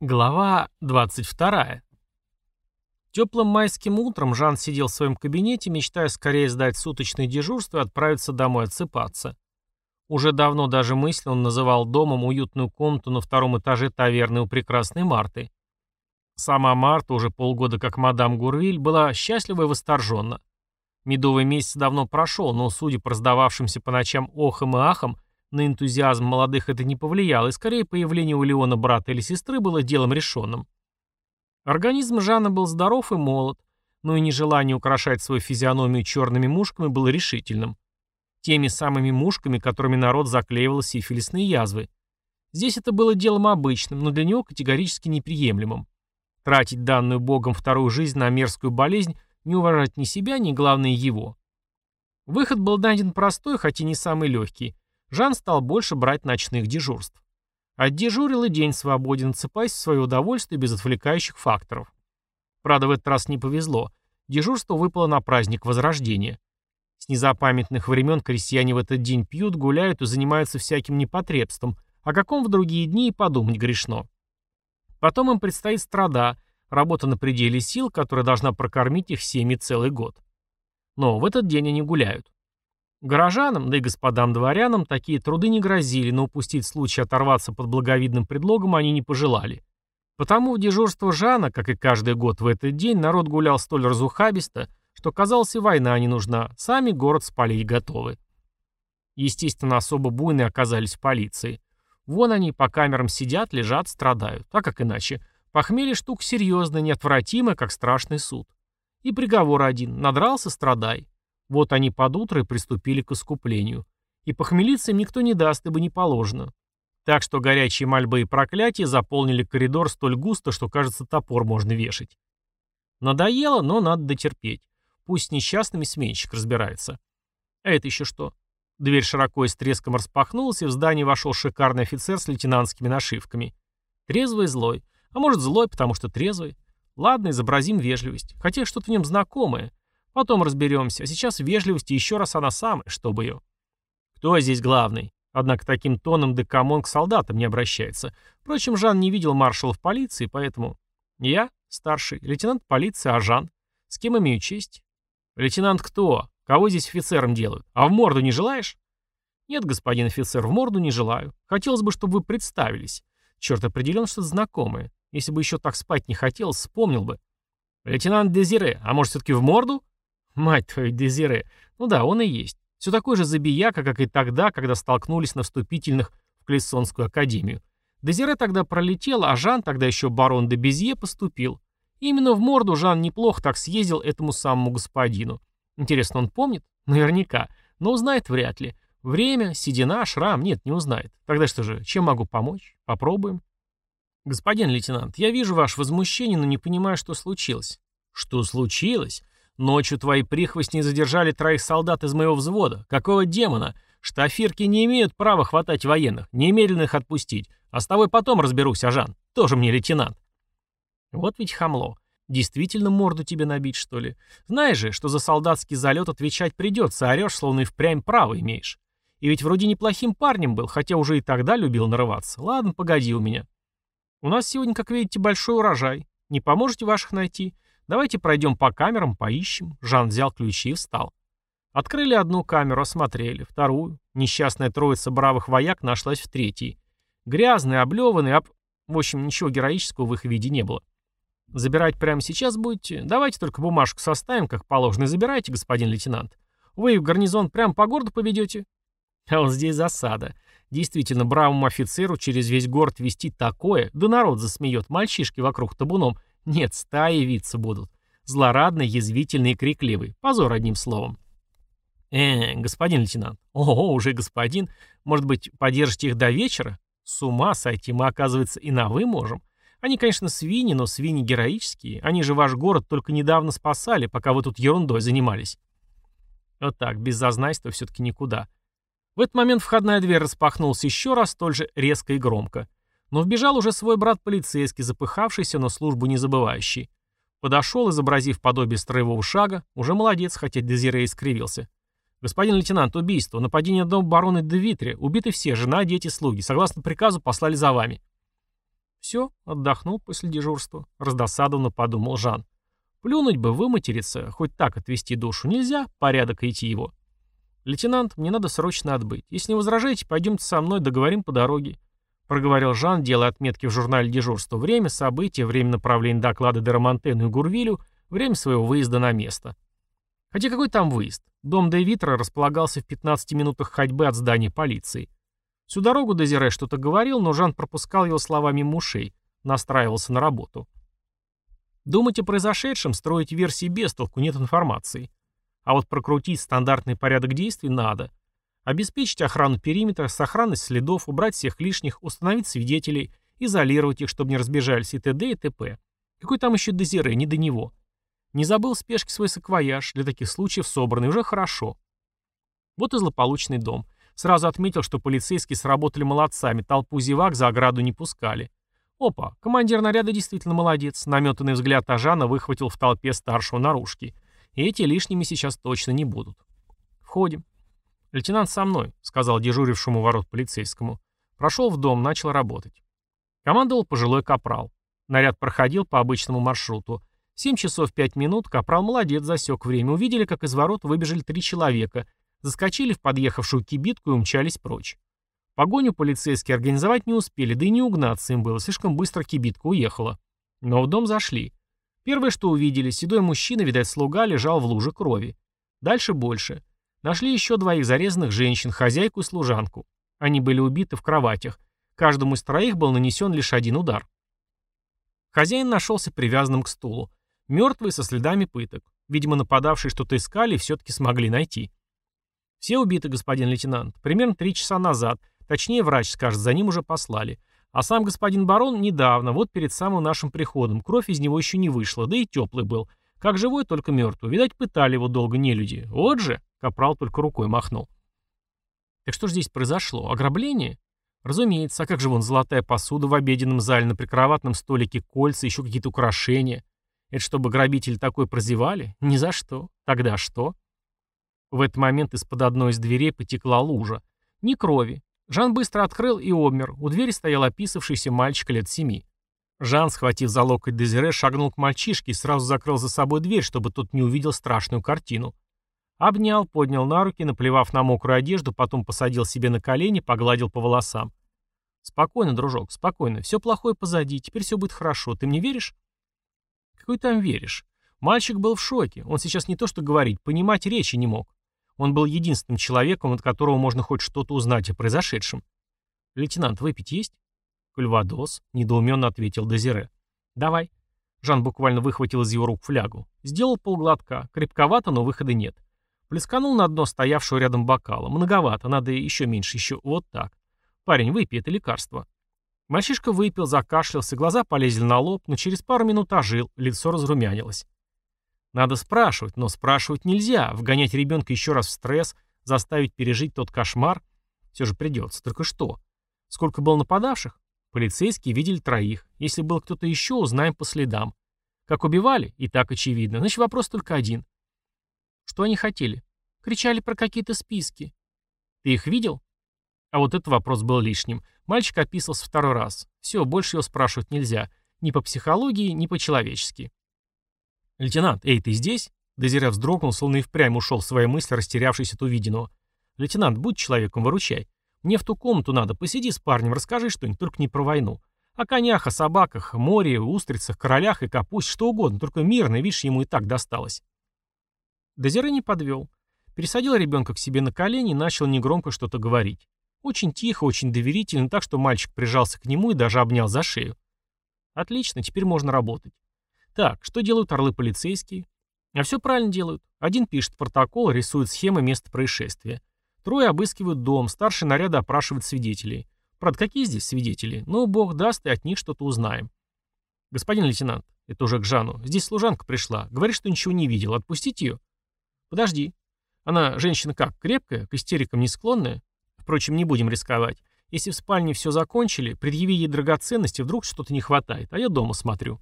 Глава 22. Теплым майским утром Жан сидел в своем кабинете, мечтая скорее сдать суточное дежурство и отправиться домой отсыпаться. Уже давно даже мысленно он называл домом уютную комнату на втором этаже таверны у прекрасной Марты. Сама Марта, уже полгода как мадам Гурвиль, была счастлива и восторженна. Медовый месяц давно прошел, но, судя по раздававшимся по ночам охам и ахам, на энтузиазм молодых это не повлияло, и скорее появление у Леона брата или сестры было делом решенным. Организм Жана был здоров и молод, но и нежелание украшать свою физиономию черными мушками было решительным. Теми самыми мушками, которыми народ заклеивал сифилисные язвы. Здесь это было делом обычным, но для него категорически неприемлемым. Тратить данную богом вторую жизнь на мерзкую болезнь, не уважать ни себя, ни, главное, его. Выход был найден простой, хотя не самый легкий – Жан стал больше брать ночных дежурств. Отдежурил и день свободен, цепаясь в свое удовольствие без отвлекающих факторов. Правда, в этот раз не повезло. Дежурство выпало на праздник Возрождения. С незапамятных времен крестьяне в этот день пьют, гуляют и занимаются всяким непотребством, о каком в другие дни и подумать грешно. Потом им предстоит страда, работа на пределе сил, которая должна прокормить их семьи целый год. Но в этот день они гуляют. Горожанам, да и господам дворянам такие труды не грозили, но упустить случай оторваться под благовидным предлогом они не пожелали. Потому в дежурство Жана, как и каждый год в этот день, народ гулял столь разухабисто, что казалось и война не нужна, сами город спалить готовы. Естественно, особо буйные оказались полиции. Вон они по камерам сидят, лежат, страдают. А как иначе? Похмелье штука серьезная, неотвратимая, как страшный суд. И приговор один. Надрался – страдай. Вот они под утро и приступили к искуплению. И похмелиться им никто не даст, ибо не положено. Так что горячие мольбы и проклятия заполнили коридор столь густо, что, кажется, топор можно вешать. Надоело, но надо дотерпеть. Пусть с несчастными сменщик разбирается. А это еще что? Дверь широко и с треском распахнулась, и в здание вошел шикарный офицер с лейтенантскими нашивками. Трезвый и злой. А может, злой, потому что трезвый. Ладно, изобразим вежливость. Хотя что-то в нем знакомое. Потом разберемся. А сейчас вежливости еще раз она самая, чтобы ее. Кто здесь главный? Однако таким тоном Декамон к солдатам не обращается. Впрочем, Жан не видел маршалов полиции, поэтому... Я, старший, лейтенант полиции, а Жан? С кем имею честь? Лейтенант кто? Кого здесь офицером делают? А в морду не желаешь? Нет, господин офицер, в морду не желаю. Хотелось бы, чтобы вы представились. Черт, определенно что-то знакомое. Если бы еще так спать не хотел, вспомнил бы. Лейтенант Дезире, а может все-таки в морду? Мать твою, Дезире. Ну да, он и есть. Все такой же забияка, как и тогда, когда столкнулись на вступительных в Клессонскую академию. Дезире тогда пролетел, а Жан, тогда еще барон де Безье, поступил. И именно в морду Жан неплохо так съездил этому самому господину. Интересно, он помнит? Наверняка. Но узнает вряд ли. Время, седина, шрам, нет, не узнает. Тогда что же, чем могу помочь? Попробуем. Господин лейтенант, я вижу ваше возмущение, но не понимаю, что случилось. Что случилось? Ночью твои прихвостни задержали троих солдат из моего взвода. Какого демона? Штафирки не имеют права хватать военных, немедленно их отпустить. А с тобой потом разберусь, Ажан. Тоже мне лейтенант. Вот ведь хамло. Действительно морду тебе набить, что ли? Знаешь же, что за солдатский залет отвечать придется, орешь, словно и впрямь право имеешь. И ведь вроде неплохим парнем был, хотя уже и тогда любил нарываться. Ладно, погоди у меня. У нас сегодня, как видите, большой урожай. Не поможете ваших найти? Давайте пройдем по камерам, поищем. Жан взял ключи и встал. Открыли одну камеру, осмотрели, вторую. Несчастная троица бравых вояк нашлась в третьей. Грязный, облеванный, об... В общем, ничего героического в их виде не было. Забирать прямо сейчас будете? Давайте только бумажку составим, как положено, и забирайте, господин лейтенант. Вы в гарнизон прямо по городу поведете? А вот здесь засада. Действительно, бравому офицеру через весь город вести такое, да народ засмеет, мальчишки вокруг табуном, нет, стаи виться будут. Злорадный, язвительный и крикливый. Позор одним словом. Э, господин лейтенант. Ого, уже господин. Может быть, подержите их до вечера? С ума сойти, мы, оказывается, и на «вы» можем. Они, конечно, свиньи, но свиньи героические. Они же ваш город только недавно спасали, пока вы тут ерундой занимались. Вот так, без зазнайства все-таки никуда. В этот момент входная дверь распахнулась еще раз, столь же резко и громко. Но вбежал уже свой брат полицейский, запыхавшийся, но службу не забывающий. Подошел, изобразив подобие строевого шага. Уже молодец, хотя Дезире искривился. «Господин лейтенант, убийство. Нападение на дом барона де Витре. Убиты все, жена, дети, слуги. Согласно приказу, послали за вами». Все, отдохнул после дежурства. Раздосадованно подумал Жан. Плюнуть бы, выматериться, хоть так отвести душу нельзя, порядок идти его. «Лейтенант, мне надо срочно отбыть. Если не возражаете, пойдемте со мной, договорим по дороге», — проговорил Жан, делая отметки в журнале дежурства. Время, события, время направления доклада Дерамонтену и Гурвилю, время своего выезда на место. Хотя какой там выезд? Дом де Витра располагался в 15 минутах ходьбы от здания полиции. Всю дорогу Дезире что-то говорил, но Жан пропускал его словами мимо ушей, настраивался на работу. Думать о произошедшем, строить версии без толку, нет информации. А вот прокрутить стандартный порядок действий надо. Обеспечить охрану периметра, сохранность следов, убрать всех лишних, установить свидетелей, изолировать их, чтобы не разбежались и т.д. и т.п. Какой там еще Дезире, не до него. Не забыл в спешке свой саквояж, для таких случаев собранный, уже хорошо. Вот и злополучный дом. Сразу отметил, что полицейские сработали молодцами, толпу зевак за ограду не пускали. Опа, командир наряда действительно молодец. Наметанный взгляд Ажана выхватил в толпе старшего наружки. И эти лишними сейчас точно не будут. Входим. «Лейтенант со мной», — сказал дежурившему ворот полицейскому. Прошел в дом, начал работать. Командовал пожилой капрал. Наряд проходил по обычному маршруту. Семь часов пять минут, капрал молодец, засек время. Увидели, как из ворот выбежали три человека, заскочили в подъехавшую кибитку и умчались прочь. Погоню полицейские организовать не успели, да и не угнаться им было, слишком быстро кибитка уехала. Но в дом зашли. Первое, что увидели, седой мужчина, видать, слуга, лежал в луже крови. Дальше больше. Нашли еще двоих зарезанных женщин, хозяйку и служанку. Они были убиты в кроватях. Каждому из троих был нанесен лишь один удар. Хозяин нашелся привязанным к стулу. Мертвый, со следами пыток. Видимо, нападавшие что-то искали и все-таки смогли найти. «Все убиты, господин лейтенант. Примерно три часа назад. Точнее, врач скажет, за ним уже послали. А сам господин барон недавно, вот перед самым нашим приходом. Кровь из него еще не вышла, да и теплый был. Как живой, только мертвый. Видать, пытали его долго не люди. Вот же!» Капрал только рукой махнул. «Так что же здесь произошло? Ограбление?» «Разумеется. А как же вон золотая посуда в обеденном зале, на прикроватном столике кольца, еще какие-то украшения? Это чтобы грабители такой прозевали? Ни за что. Тогда что?» В этот момент из-под одной из дверей потекла лужа. Ни крови. Жан быстро открыл и обмер. У двери стоял описавшийся мальчик лет семи. Жан, схватив за локоть Дезире, шагнул к мальчишке и сразу закрыл за собой дверь, чтобы тот не увидел страшную картину. Обнял, поднял на руки, наплевав на мокрую одежду, потом посадил себе на колени, погладил по волосам. «Спокойно, дружок, спокойно. Все плохое позади, теперь все будет хорошо. Ты мне веришь?» «Какой там веришь?» Мальчик был в шоке. Он сейчас не то что говорить, понимать речи не мог. Он был единственным человеком, от которого можно хоть что-то узнать о произошедшем. «Лейтенант, выпить есть?» «Кальвадос», — недоуменно ответил Дезире. «Давай». Жан буквально выхватил из его рук флягу. Сделал полглотка. Крепковато, но выхода нет. Плесканул на дно стоявшего рядом бокала. Многовато, надо еще меньше, еще вот так. Парень, выпей это лекарство. Мальчишка выпил, закашлялся, глаза полезли на лоб, но через пару минут ожил, лицо разрумянилось. Надо спрашивать, но спрашивать нельзя. Вгонять ребенка еще раз в стресс, заставить пережить тот кошмар. Все же придется. Только что? Сколько было нападавших? Полицейские видели троих. Если был кто-то еще, узнаем по следам. Как убивали? И так очевидно. Значит, вопрос только один. Что они хотели? Кричали про какие-то списки. Ты их видел? А вот этот вопрос был лишним. Мальчик описался второй раз. Все, больше его спрашивать нельзя. Ни по психологии, ни по-человечески. «Лейтенант, эй, ты здесь?» Дезире вздрогнул, словно и впрямь ушел в свои мысли, растерявшись от увиденного. «Лейтенант, будь человеком, выручай. Мне в ту комнату надо, посиди с парнем, расскажи что-нибудь, только не про войну. О конях, о собаках, море, устрицах, королях и капусте, что угодно, только мирно, видишь, ему и так досталось». Дезире не подвел. Пересадил ребенка к себе на колени и начал негромко что-то говорить. Очень тихо, очень доверительно, так что мальчик прижался к нему и даже обнял за шею. «Отлично, теперь можно работать. Так, что делают орлы полицейские? А все правильно делают. Один пишет протокол, рисует схемы места происшествия. Трое обыскивают дом, старший наряда опрашивает свидетелей. Правда, какие здесь свидетели? Ну, бог даст, и от них что-то узнаем. Господин лейтенант, это уже к Жану, здесь служанка пришла. Говорит, что ничего не видел. Отпустить ее? Подожди. Она женщина как, крепкая, к истерикам не склонная? Впрочем, не будем рисковать. Если в спальне все закончили, предъяви ей драгоценности, вдруг что-то не хватает, а я дома смотрю.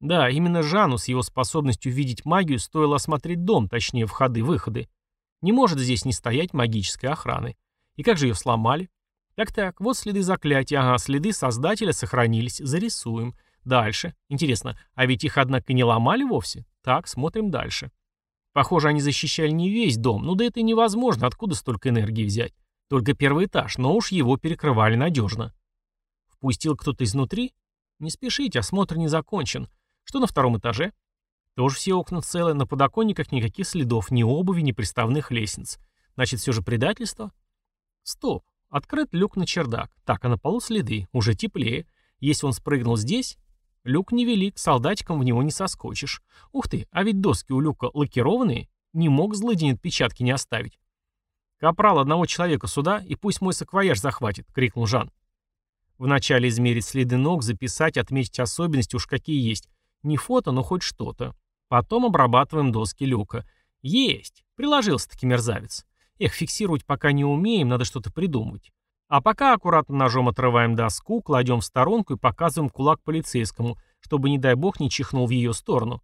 Да, именно Жану с его способностью видеть магию стоило осмотреть дом, точнее входы-выходы. Не может здесь не стоять магической охраны. И как же ее сломали? Так-так, вот следы заклятия, ага, следы создателя сохранились, зарисуем. Дальше. Интересно, а ведь их, однако, не ломали вовсе? Так, смотрим дальше. Похоже, они защищали не весь дом, ну да это невозможно, откуда столько энергии взять? Только первый этаж, но уж его перекрывали надежно. Впустил кто-то изнутри? Не спешите, осмотр не закончен. Что на втором этаже? Тоже все окна целы, на подоконниках никаких следов, ни обуви, ни приставных лестниц. Значит, все же предательство? Стоп. Открыт люк на чердак. Так, а на полу следы. Уже теплее. Если он спрыгнул здесь... Люк невелик, солдатиком в него не соскочишь. Ух ты, а ведь доски у люка лакированные. Не мог злыдень отпечатки не оставить. «Капрал, одного человека сюда, и пусть мой саквояж захватит», — крикнул Жан. Вначале измерить следы ног, записать, отметить особенности, уж какие есть. Не фото, но хоть что-то. Потом обрабатываем доски люка. Есть! Приложился-таки мерзавец. Эх, фиксировать пока не умеем, надо что-то придумать. А пока аккуратно ножом отрываем доску, кладем в сторонку и показываем кулак полицейскому, чтобы, не дай бог, не чихнул в ее сторону.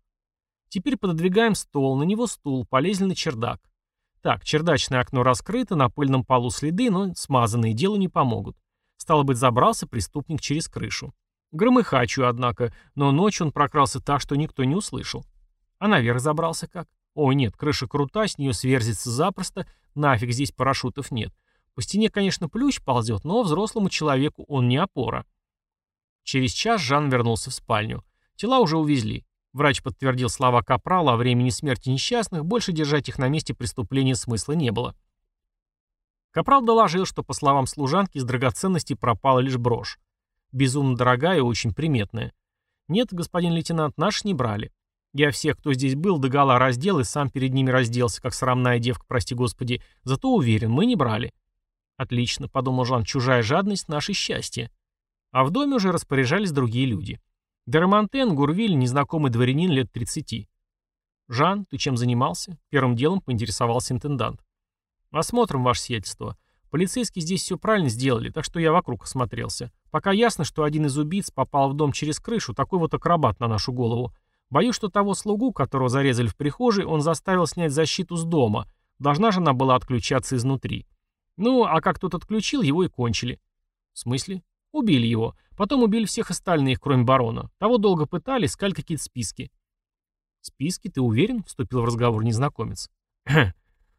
Теперь пододвигаем стол, на него стул, полезли на чердак. Так, чердачное окно раскрыто, на пыльном полу следы, но смазанные делу не помогут. Стало быть, забрался преступник через крышу. Громыхачу, однако, но ночью он прокрался так, что никто не услышал. А наверх забрался как? О, нет, крыша крута, с нее сверзится запросто, нафиг здесь парашютов нет. По стене, конечно, плющ ползет, но взрослому человеку он не опора. Через час Жан вернулся в спальню. Тела уже увезли. Врач подтвердил слова Капрала о времени смерти несчастных, больше держать их на месте преступления смысла не было. Капрал доложил, что, по словам служанки, из драгоценностей пропала лишь брошь. Безумно дорогая и очень приметная. Нет, господин лейтенант, наши не брали. Я всех, кто здесь был, догола раздел и сам перед ними разделся, как срамная девка, прости господи. Зато уверен, мы не брали. Отлично, подумал Жан, чужая жадность — наше счастье. А в доме уже распоряжались другие люди. Дерамонтен, Гурвиль, незнакомый дворянин лет 30. «Жан, ты чем занимался?» Первым делом поинтересовался интендант. «Осмотрим ваше сиятельство. Полицейские здесь все правильно сделали, так что я вокруг осмотрелся. Пока ясно, что один из убийц попал в дом через крышу, такой вот акробат на нашу голову. Боюсь, что того слугу, которого зарезали в прихожей, он заставил снять защиту с дома. Должна же она была отключаться изнутри. Ну, а как тот отключил, его и кончили. В смысле? Убили его. Потом убили всех остальных, кроме барона. Того долго пытали, искали какие-то списки. «Списки, ты уверен?» — вступил в разговор незнакомец.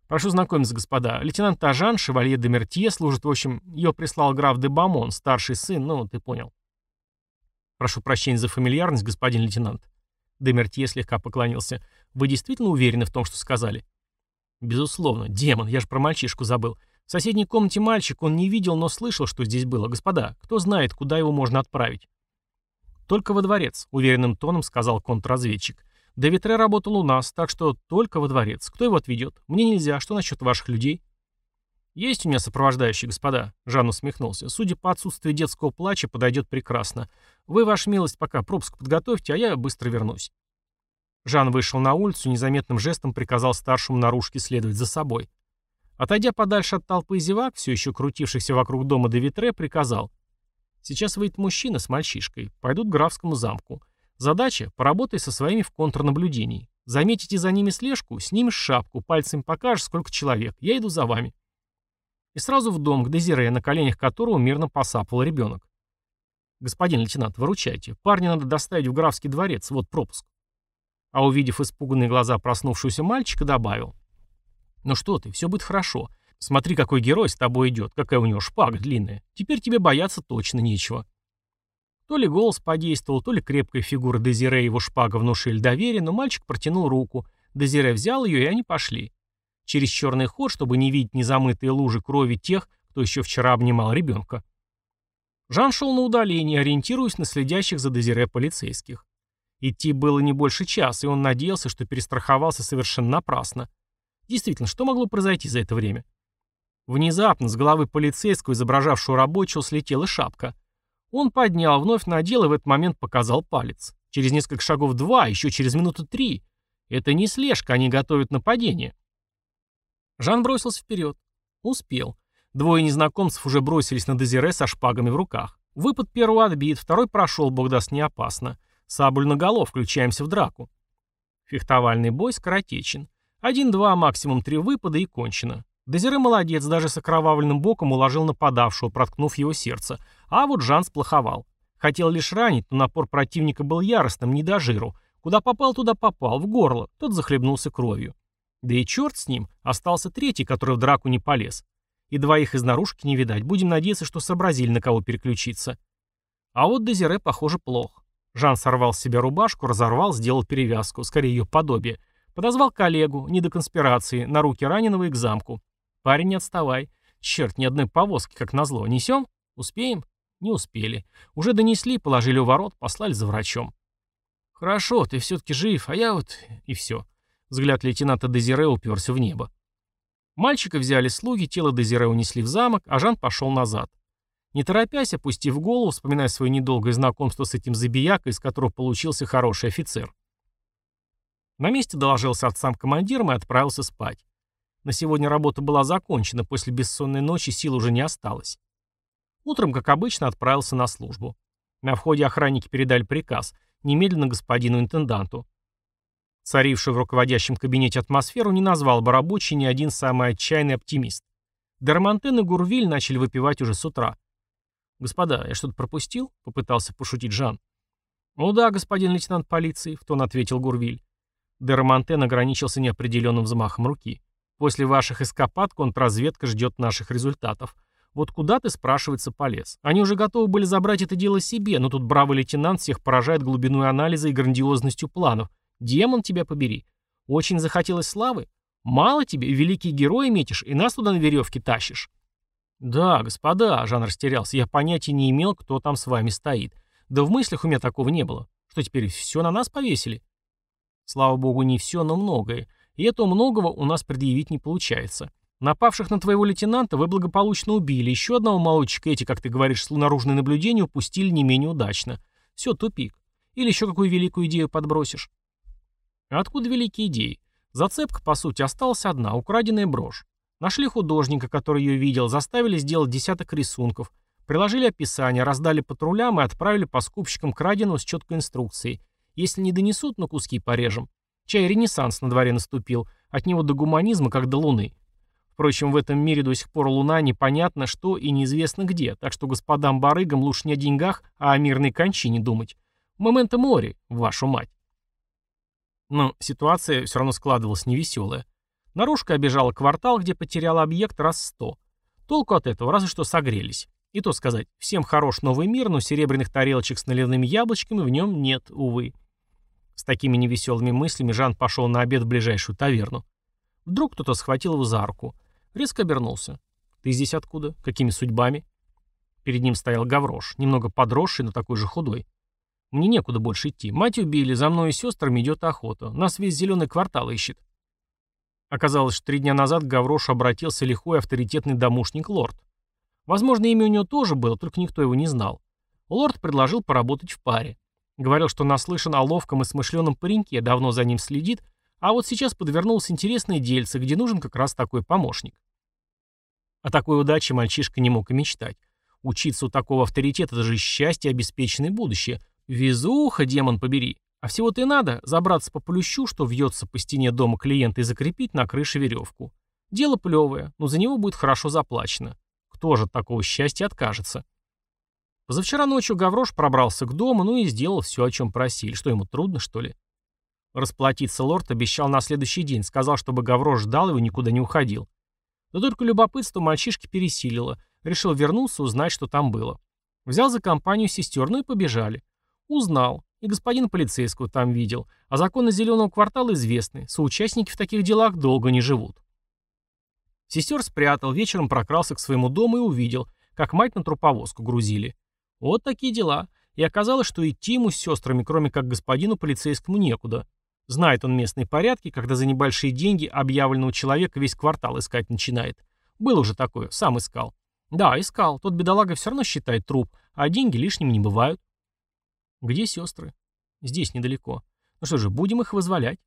«Прошу знакомиться, господа. Лейтенант Тажан, шевалье де Мертье, служит, в общем, ее прислал граф де Бамон, старший сын, ну, ты понял». «Прошу прощения за фамильярность, господин лейтенант». Де Мертье слегка поклонился. «Вы действительно уверены в том, что сказали?» «Безусловно. Демон, я же про мальчишку забыл. В соседней комнате мальчик, он не видел, но слышал, что здесь было. Господа, кто знает, куда его можно отправить? Только во дворец, уверенным тоном сказал контрразведчик. Де Витре работал у нас, так что только во дворец. Кто его отведет? Мне нельзя. Что насчет ваших людей? Есть у меня сопровождающие, господа. Жан усмехнулся. Судя по отсутствию детского плача, подойдет прекрасно. Вы, ваша милость, пока пропуск подготовьте, а я быстро вернусь. Жан вышел на улицу, незаметным жестом приказал старшему наружке следовать за собой. Отойдя подальше от толпы зевак, все еще крутившихся вокруг дома до Витре, приказал. Сейчас выйдет мужчина с мальчишкой, пойдут к графскому замку. Задача – поработай со своими в контрнаблюдении. Заметите за ними слежку, снимешь шапку, пальцем покажешь, сколько человек. Я иду за вами. И сразу в дом к Дезире, на коленях которого мирно посапывал ребенок. Господин лейтенант, выручайте. Парня надо доставить в графский дворец, вот пропуск. А увидев испуганные глаза проснувшегося мальчика, добавил. «Ну что ты, все будет хорошо. Смотри, какой герой с тобой идет, какая у него шпага длинная. Теперь тебе бояться точно нечего». То ли голос подействовал, то ли крепкая фигура Дезире и его шпага внушили доверие, но мальчик протянул руку. Дезире взял ее, и они пошли. Через черный ход, чтобы не видеть незамытые лужи крови тех, кто еще вчера обнимал ребенка. Жан шел на удаление, ориентируясь на следящих за Дезире полицейских. Идти было не больше часа, и он надеялся, что перестраховался совершенно напрасно. Действительно, что могло произойти за это время? Внезапно с головы полицейского, изображавшего рабочего, слетела шапка. Он поднял, вновь надел и в этот момент показал палец. Через несколько шагов два, еще через минуту три. Это не слежка, они готовят нападение. Жан бросился вперед. Успел. Двое незнакомцев уже бросились на Дезире со шпагами в руках. Выпад первого отбит, второй прошел, бог даст, не опасно. Саблю наголо, включаемся в драку. Фехтовальный бой скоротечен. Один-два, максимум три выпада и кончено. Дезире молодец, даже с окровавленным боком уложил нападавшего, проткнув его сердце. А вот Жан сплоховал. Хотел лишь ранить, но напор противника был яростным, не до жиру. Куда попал, туда попал, в горло. Тот захлебнулся кровью. Да и черт с ним, остался третий, который в драку не полез. И двоих из наружки не видать. Будем надеяться, что сообразили, на кого переключиться. А вот Дезире, похоже, плохо. Жан сорвал с себя рубашку, разорвал, сделал перевязку, скорее ее подобие. Подозвал коллегу, не до конспирации, на руки раненого и к замку. Парень, не отставай. Черт, ни одной повозки, как назло. Несем? Успеем? Не успели. Уже донесли, положили у ворот, послали за врачом. Хорошо, ты все-таки жив, а я вот... И все. Взгляд лейтенанта Дезире уперся в небо. Мальчика взяли слуги, тело Дезире унесли в замок, а Жан пошел назад. Не торопясь, опустив голову, вспоминая свое недолгое знакомство с этим забиякой, из которого получился хороший офицер. На месте доложился отцам командиром и отправился спать. На сегодня работа была закончена, после бессонной ночи сил уже не осталось. Утром, как обычно, отправился на службу. На входе охранники передали приказ немедленно господину интенданту. Царившую в руководящем кабинете атмосферу не назвал бы рабочий ни один самый отчаянный оптимист. Дермантен и Гурвиль начали выпивать уже с утра. «Господа, я что-то пропустил?» — попытался пошутить Жан. «Ну да, господин лейтенант полиции», — в тон ответил Гурвиль. Дермантен ограничился неопределенным взмахом руки. «После ваших эскапад контрразведка ждет наших результатов. Вот куда ты, спрашивается, полез? Они уже готовы были забрать это дело себе, но тут бравый лейтенант всех поражает глубиной анализа и грандиозностью планов. Демон тебя побери. Очень захотелось славы? Мало тебе, великий герой метишь, и нас туда на веревке тащишь?» «Да, господа», — Жан растерялся, — «я понятия не имел, кто там с вами стоит. Да в мыслях у меня такого не было. Что теперь, все на нас повесили?» «Слава богу, не все, но многое. И этого многого у нас предъявить не получается. Напавших на твоего лейтенанта вы благополучно убили, еще одного молодчика эти, как ты говоришь, с наружное наблюдение упустили не менее удачно. Все, тупик. Или еще какую великую идею подбросишь?» «Откуда великие идеи? Зацепка, по сути, осталась одна — украденная брошь. Нашли художника, который ее видел, заставили сделать десяток рисунков, приложили описание, раздали патрулям и отправили по скупщикам краденого с четкой инструкцией. Если не донесут, на куски порежем. Чай ренессанс на дворе наступил, от него до гуманизма, как до луны. Впрочем, в этом мире до сих пор луна непонятно что и неизвестно где, так что господам-барыгам лучше не о деньгах, а о мирной кончине думать. Моменто море, вашу мать. Но ситуация все равно складывалась невеселая. Наружка обижала квартал, где потеряла объект раз сто. Толку от этого разве что согрелись. И то сказать, всем хорош новый мир, но серебряных тарелочек с наливными яблочками в нем нет, увы. С такими невеселыми мыслями Жан пошел на обед в ближайшую таверну. Вдруг кто-то схватил его за руку. Резко обернулся. «Ты здесь откуда? Какими судьбами?» Перед ним стоял Гаврош, немного подросший, но такой же худой. «Мне некуда больше идти. Мать убили, за мной и сестрами идет охота. Нас весь зеленый квартал ищет». Оказалось, что три дня назад к Гаврошу обратился лихой авторитетный домушник Лорд. Возможно, имя у него тоже было, только никто его не знал. Лорд предложил поработать в паре. Говорил, что наслышан о ловком и смышленом пареньке, давно за ним следит, а вот сейчас подвернулось интересное дельце, где нужен как раз такой помощник. О такой удаче мальчишка не мог и мечтать. Учиться у такого авторитета – даже счастье и обеспеченное будущее. Везуха, демон побери. А всего-то и надо забраться по плющу, что вьется по стене дома клиента и закрепить на крыше веревку. Дело плевое, но за него будет хорошо заплачено. Кто же от такого счастья откажется? Позавчера ночью Гаврош пробрался к дому, ну и сделал все, о чем просили. Что ему трудно, что ли? Расплатиться лорд обещал на следующий день, сказал, чтобы Гаврош ждал его никуда не уходил. Но только любопытство мальчишки пересилило. Решил вернуться, узнать, что там было. Взял за компанию сестер, ну и побежали. Узнал. И господин полицейского там видел. А законы зеленого квартала известны. Соучастники в таких делах долго не живут. Сестер спрятал, вечером прокрался к своему дому и увидел, как мать на труповозку грузили. Вот такие дела. И оказалось, что идти ему с сестрами, кроме как господину полицейскому, некуда. Знает он местные порядки, когда за небольшие деньги объявленного человека весь квартал искать начинает. Был уже такое, сам искал. Да, искал. Тот бедолага все равно считает труп, а деньги лишними не бывают. Где сестры? Здесь недалеко. Ну что же, будем их вызволять.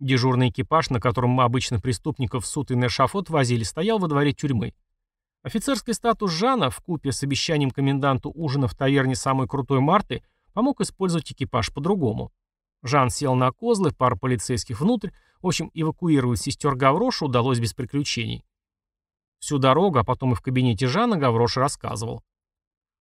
Дежурный экипаж, на котором мы обычно преступников в суд и на шафот возили, стоял во дворе тюрьмы. Офицерский статус Жана, в купе с обещанием коменданту ужина в таверне самой крутой Марты, помог использовать экипаж по-другому. Жан сел на козлы, пара полицейских внутрь. В общем, эвакуировать сестер Гавроша удалось без приключений. Всю дорогу, а потом и в кабинете Жана Гаврош рассказывал.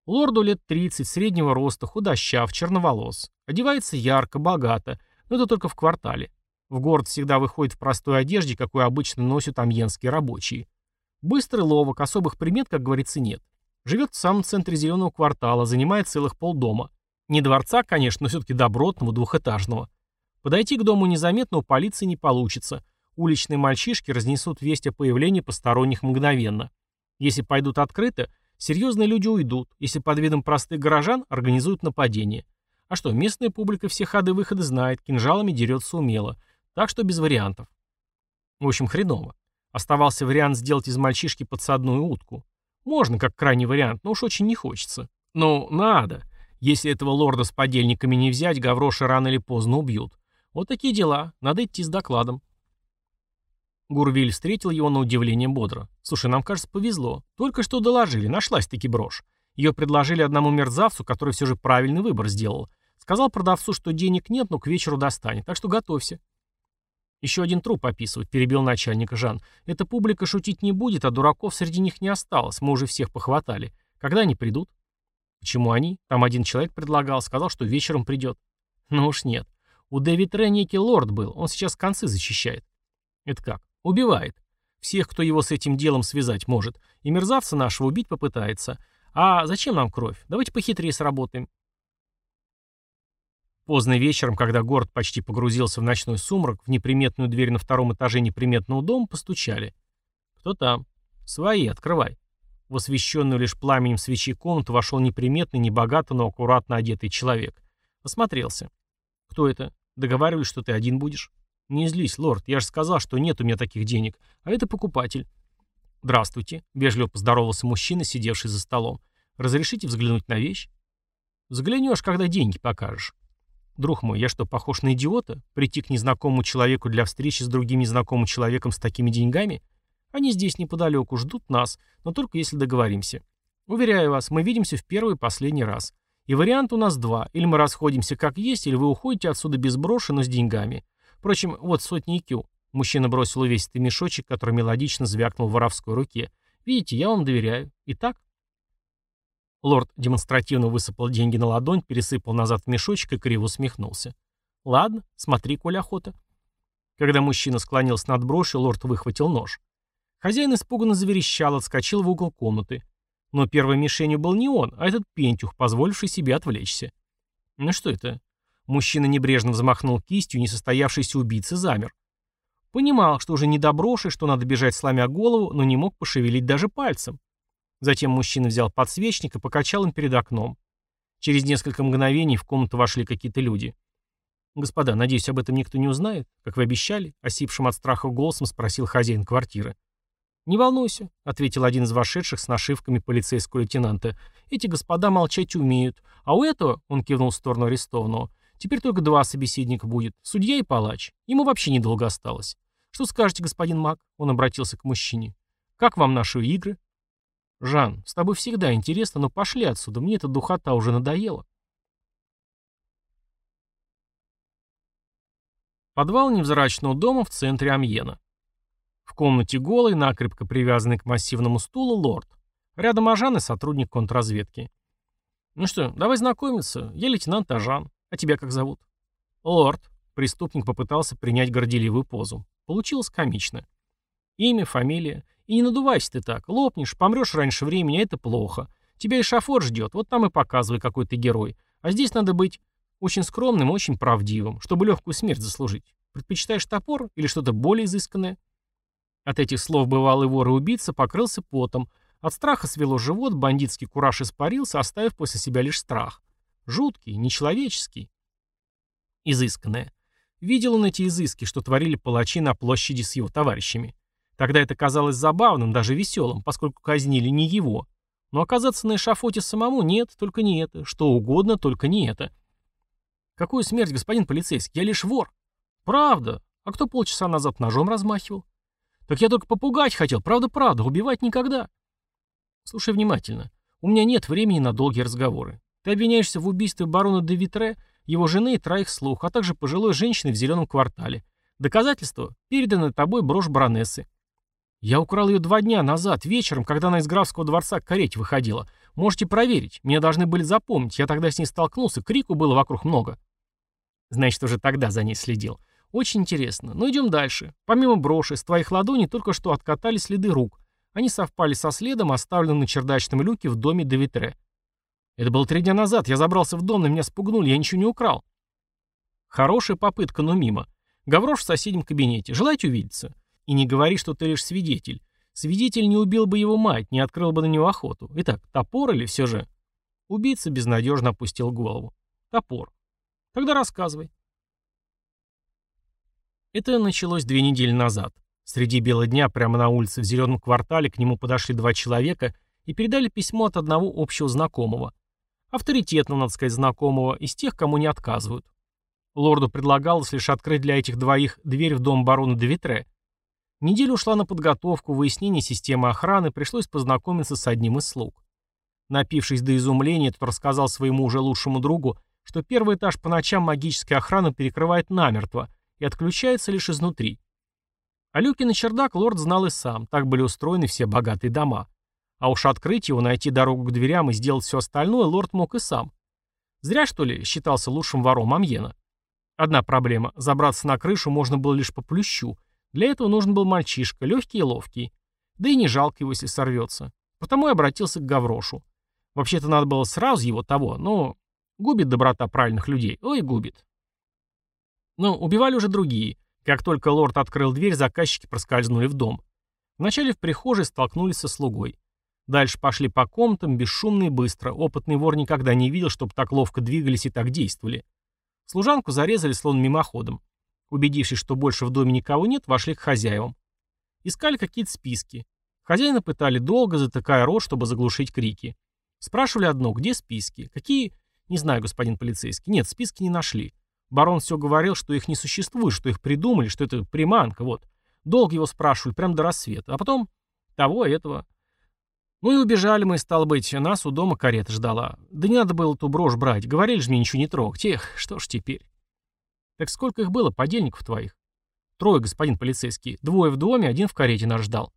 Лорду лет 30, среднего роста, худощав, черноволос. Одевается ярко, богато, но это только в квартале. В город всегда выходит в простой одежде, какую обычно носят амьенские рабочие. Быстрый ловок, особых примет, как говорится, нет. Живет в самом центре зеленого квартала, занимает целых полдома. Не дворца, конечно, но все-таки добротного, двухэтажного. Подойти к дому незаметно у полиции не получится. Уличные мальчишки разнесут весть о появлении посторонних мгновенно. Если пойдут открыто, серьезные люди уйдут. Если под видом простых горожан, организуют нападение. А что, местная публика все ходы-выходы знает, кинжалами дерется умело. Так что без вариантов. В общем, хреново. Оставался вариант сделать из мальчишки подсадную утку. Можно, как крайний вариант, но уж очень не хочется. Но надо. Если этого лорда с подельниками не взять, Гавроши рано или поздно убьют. Вот такие дела. Надо идти с докладом. Гурвиль встретил его на удивление бодро. «Слушай, нам, кажется, повезло. Только что доложили, нашлась-таки брошь. Ее предложили одному мерзавцу, который все же правильный выбор сделал. Сказал продавцу, что денег нет, но к вечеру достанет, так что готовься». «Еще один труп описывать», — перебил начальник Жан. «Эта публика шутить не будет, а дураков среди них не осталось. Мы уже всех похватали. Когда они придут?» «Почему они? Там один человек предлагал, сказал, что вечером придет». «Ну уж нет. У Дэвид Рэ некий лорд был, он сейчас концы защищает». «Это как?» «Убивает. Всех, кто его с этим делом связать может. И мерзавца нашего убить попытается. А зачем нам кровь? Давайте похитрее сработаем. Поздно вечером, когда город почти погрузился в ночной сумрак, в неприметную дверь на втором этаже неприметного дома постучали. «Кто там?» «Свои, открывай». В освещенную лишь пламенем свечи комнату вошел неприметный, небогато, но аккуратно одетый человек. Осмотрелся. «Кто это? Договаривались, что ты один будешь?» «Не злись, лорд, я же сказал, что нет у меня таких денег, а это покупатель». «Здравствуйте», — вежливо поздоровался мужчина, сидевший за столом. «Разрешите взглянуть на вещь?» «Взглянешь, когда деньги покажешь». Друг мой, я что, похож на идиота? Прийти к незнакомому человеку для встречи с другим незнакомым человеком с такими деньгами? Они здесь неподалеку, ждут нас, но только если договоримся. Уверяю вас, мы видимся в первый и последний раз. И вариант у нас два. Или мы расходимся как есть, или вы уходите отсюда без броши, но с деньгами. Впрочем, вот сотни IQ. Мужчина бросил увесистый мешочек, который мелодично звякнул в воровской руке. Видите, я вам доверяю. Итак? Лорд демонстративно высыпал деньги на ладонь, пересыпал назад в мешочек и криво усмехнулся. «Ладно, смотри, коль охота». Когда мужчина склонился над брошью, лорд выхватил нож. Хозяин испуганно заверещал, отскочил в угол комнаты. Но первой мишенью был не он, а этот пентюх, позволивший себе отвлечься. Ну что это? Мужчина небрежно взмахнул кистью, несостоявшийся убийца замер. Понимал, что уже не доброши, что надо бежать сломя голову, но не мог пошевелить даже пальцем. Затем мужчина взял подсвечник и покачал им перед окном. Через несколько мгновений в комнату вошли какие-то люди. «Господа, надеюсь, об этом никто не узнает, как вы обещали?» — осипшим от страха голосом спросил хозяин квартиры. «Не волнуйся», — ответил один из вошедших с нашивками полицейского лейтенанта. «Эти господа молчать умеют. А у этого, — он кивнул в сторону арестованного, — теперь только два собеседника будет, судья и палач. Ему вообще недолго осталось. Что скажете, господин Мак?» — он обратился к мужчине. «Как вам наши игры?» «Жан, с тобой всегда интересно, но пошли отсюда, мне эта духота уже надоела». Подвал невзрачного дома в центре Амьена. В комнате голый, накрепко привязанный к массивному стулу, лорд. Рядом Ажан и сотрудник контрразведки. «Ну что, давай знакомиться. Я лейтенант Ажан. А тебя как зовут?» «Лорд». Преступник попытался принять горделивую позу. Получилось комично. Имя, фамилия. И не надувайся ты так. Лопнешь, помрешь раньше времени, а это плохо. Тебя и шофер ждет, вот там и показывай, какой ты герой. А здесь надо быть очень скромным, очень правдивым, чтобы легкую смерть заслужить. Предпочитаешь топор или что-то более изысканное? От этих слов бывалый вор и убийца покрылся потом. От страха свело живот, бандитский кураж испарился, оставив после себя лишь страх. Жуткий, нечеловеческий. Изысканное. Видел он эти изыски, что творили палачи на площади с его товарищами. Тогда это казалось забавным, даже веселым, поскольку казнили не его. Но оказаться на эшафоте самому нет, только не это. Что угодно, только не это. Какую смерть, господин полицейский? Я лишь вор. Правда. А кто полчаса назад ножом размахивал? Так я только попугать хотел. Правда-правда. Убивать никогда. Слушай внимательно. У меня нет времени на долгие разговоры. Ты обвиняешься в убийстве барона де Витре, его жены и троих слух, а также пожилой женщины в зеленом квартале. Доказательство – передана тобой брошь баронессы. «Я украл ее два дня назад, вечером, когда она из графского дворца к карете выходила. Можете проверить. Меня должны были запомнить. Я тогда с ней столкнулся, крику было вокруг много». Значит, уже тогда за ней следил. Очень интересно. Но идем дальше. Помимо броши, с твоих ладоней только что откатали следы рук. Они совпали со следом, оставленным на чердачном люке в доме Девитре. Это было три дня назад. Я забрался в дом, на меня спугнули, я ничего не украл. Хорошая попытка, но мимо. Гаврош в соседнем кабинете. Желаете увидеться? И не говори, что ты лишь свидетель. Свидетель не убил бы его мать, не открыл бы на него охоту. Итак, топор или все же... Убийца безнадежно опустил голову. Топор. Тогда рассказывай. Это началось две недели назад. Среди бела дня прямо на улице в зеленом квартале к нему подошли два человека и передали письмо от одного общего знакомого. Авторитетного, надо сказать, знакомого, из тех, кому не отказывают. Лорду предлагалось лишь открыть для этих двоих дверь в дом барона де Витре. Неделя ушла на подготовку, выяснение системы охраны, пришлось познакомиться с одним из слуг. Напившись до изумления, тот рассказал своему уже лучшему другу, что первый этаж по ночам магическая охрана перекрывает намертво и отключается лишь изнутри. А люки на чердак лорд знал и сам, так были устроены все богатые дома. А уж открыть его, найти дорогу к дверям и сделать все остальное лорд мог и сам. Зря, что ли, считался лучшим вором Амьена. Одна проблема – забраться на крышу можно было лишь по плющу. Для этого нужен был мальчишка, легкий и ловкий. Да и не жалко его, если сорвется. Потому и обратился к Гаврошу. Вообще-то надо было сразу его того, но губит доброта правильных людей. Ой, губит. Но убивали уже другие – как только лорд открыл дверь, заказчики проскользнули в дом. Вначале в прихожей столкнулись со слугой. Дальше пошли по комнатам, бесшумно и быстро. Опытный вор никогда не видел, чтобы так ловко двигались и так действовали. Служанку зарезали словно мимоходом. Убедившись, что больше в доме никого нет, вошли к хозяевам. Искали какие-то списки. Хозяина пытали долго, затыкая рот, чтобы заглушить крики. Спрашивали одно, где списки? Какие? Не знаю, господин полицейский. Нет, списки не нашли. Барон все говорил, что их не существует, что их придумали, что это приманка, вот. Долго его спрашивали, прям до рассвета. А потом того, этого. Ну и убежали мы, стало быть, нас у дома карета ждала. Да не надо было ту брошь брать, говорили же мне ничего не трогать. Эх, что ж теперь. Так сколько их было, подельников твоих? Трое, господин полицейский. Двое в доме, один в карете нас ждал.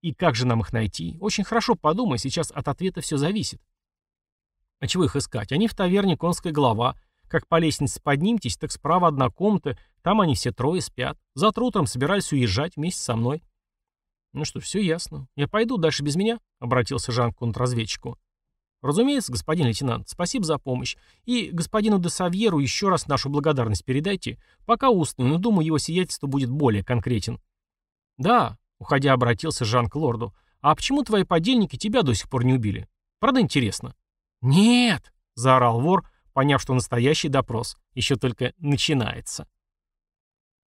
И как же нам их найти? Очень хорошо подумай, сейчас от ответа все зависит. А чего их искать? Они в таверне «Конская голова», как по лестнице подниметесь, так справа одна комната, там они все трое спят. Завтра утром собирались уезжать вместе со мной. Ну что, все ясно. Я пойду, дальше без меня, обратился Жан к контрразведчику. Разумеется, господин лейтенант, спасибо за помощь. И господину де Савьеру еще раз нашу благодарность передайте. Пока устную, но думаю, его сиятельство будет более конкретен. Да, уходя, обратился Жан к лорду. А почему твои подельники тебя до сих пор не убили? Правда интересно? Нет, заорал вор, поняв, что настоящий допрос еще только начинается.